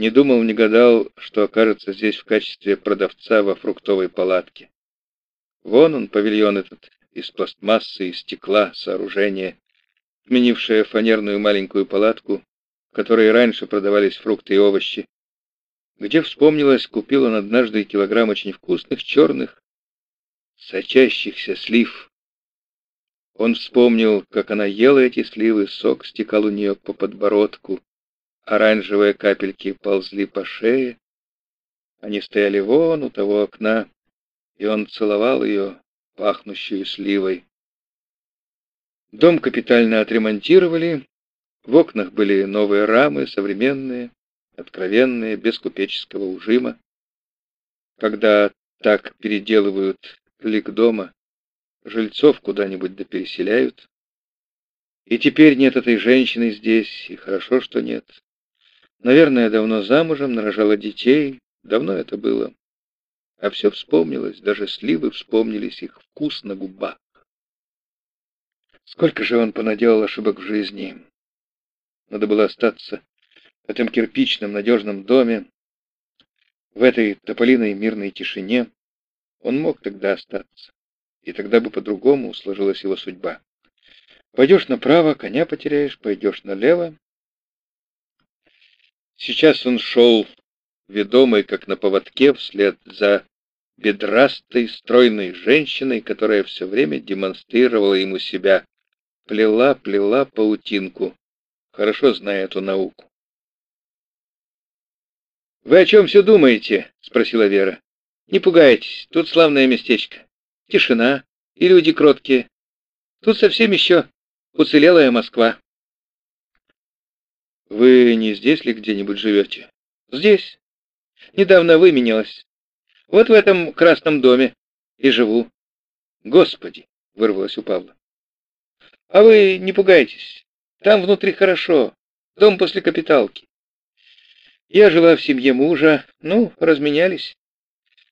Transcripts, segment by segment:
Не думал, не гадал, что окажется здесь в качестве продавца во фруктовой палатке. Вон он, павильон этот, из пластмассы и стекла, сооружение, сменившее фанерную маленькую палатку, в которой раньше продавались фрукты и овощи. Где вспомнилось, купил он однажды килограмм очень вкусных черных, сочащихся слив. Он вспомнил, как она ела эти сливы, сок стекал у нее по подбородку, Оранжевые капельки ползли по шее. Они стояли вон у того окна, и он целовал ее, пахнущую сливой. Дом капитально отремонтировали, в окнах были новые рамы, современные, откровенные, без купеческого ужима. Когда так переделывают лик дома, жильцов куда-нибудь да переселяют. И теперь нет этой женщины здесь, и хорошо, что нет. Наверное, давно замужем, нарожала детей. Давно это было. А все вспомнилось, даже сливы вспомнились, их вкус на губах. Сколько же он понаделал ошибок в жизни. Надо было остаться в этом кирпичном надежном доме, в этой тополиной мирной тишине. Он мог тогда остаться, и тогда бы по-другому сложилась его судьба. Пойдешь направо, коня потеряешь, пойдешь налево, Сейчас он шел, ведомый как на поводке, вслед за бедрастой, стройной женщиной, которая все время демонстрировала ему себя, плела, плела паутинку, хорошо зная эту науку. «Вы о чем все думаете?» — спросила Вера. «Не пугайтесь, тут славное местечко. Тишина и люди кроткие. Тут совсем еще уцелелая Москва». Вы не здесь ли где-нибудь живете? Здесь. Недавно выменялась. Вот в этом красном доме и живу. Господи, вырвалось у Павла. А вы не пугайтесь. Там внутри хорошо. Дом после капиталки. Я жила в семье мужа. Ну, разменялись.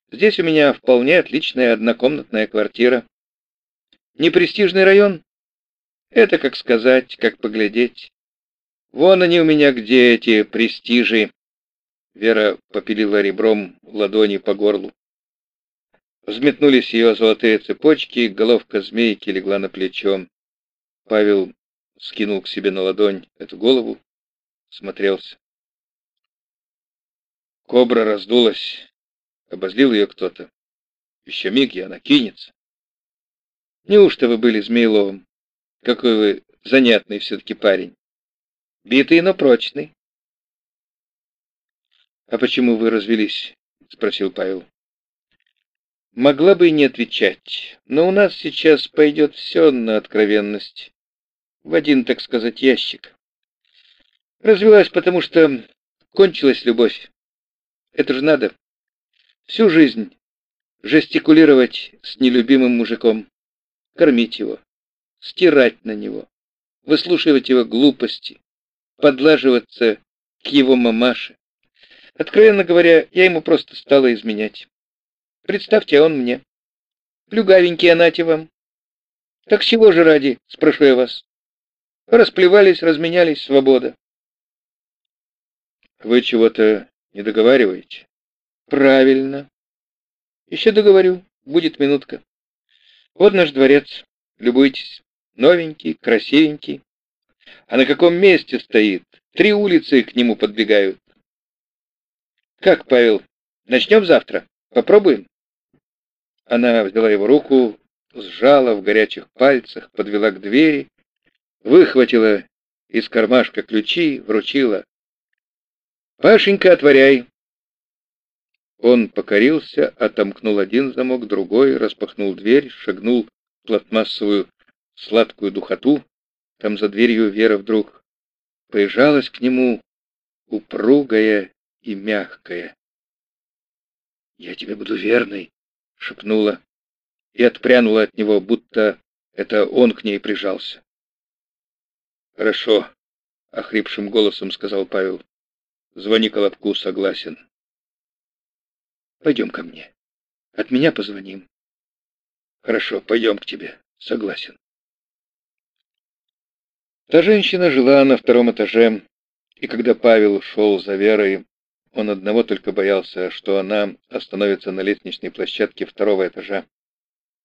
Здесь у меня вполне отличная однокомнатная квартира. Непрестижный район? Это как сказать, как поглядеть. Вон они у меня где, эти престижи. Вера попилила ребром ладони по горлу. Взметнулись ее золотые цепочки, головка змейки легла на плечо. Павел скинул к себе на ладонь эту голову, смотрелся. Кобра раздулась, обозлил ее кто-то. Еще миг, и она кинется. Неужто вы были Змеиловым? Какой вы занятный все-таки парень. Битый, но прочный. «А почему вы развелись?» — спросил Павел. Могла бы и не отвечать, но у нас сейчас пойдет все на откровенность. В один, так сказать, ящик. Развелась, потому что кончилась любовь. Это же надо. Всю жизнь жестикулировать с нелюбимым мужиком, кормить его, стирать на него, выслушивать его глупости, подлаживаться к его мамаше. Откровенно говоря, я ему просто стала изменять. Представьте, он мне. Плюгавенький анате вам. Так чего же ради, спрошу я вас? Расплевались, разменялись, свобода. Вы чего-то не договариваете? Правильно. Еще договорю, будет минутка. Вот наш дворец, любуйтесь. Новенький, красивенький. А на каком месте стоит? Три улицы к нему подбегают. Как, Павел, начнем завтра? Попробуем? Она взяла его руку, сжала в горячих пальцах, подвела к двери, выхватила из кармашка ключи, вручила. «Пашенька, отворяй!» Он покорился, отомкнул один замок, другой, распахнул дверь, шагнул в пластмассовую сладкую духоту, там за дверью Вера вдруг прижалась к нему, упругая и мягкая. «Я тебе буду верной», — шепнула, и отпрянула от него, будто это он к ней прижался. «Хорошо», — охрипшим голосом сказал Павел. «Звони Колобку, согласен». «Пойдем ко мне. От меня позвоним». «Хорошо, пойдем к тебе. Согласен». Та женщина жила на втором этаже, и когда Павел шел за Верой Он одного только боялся, что она остановится на лестничной площадке второго этажа.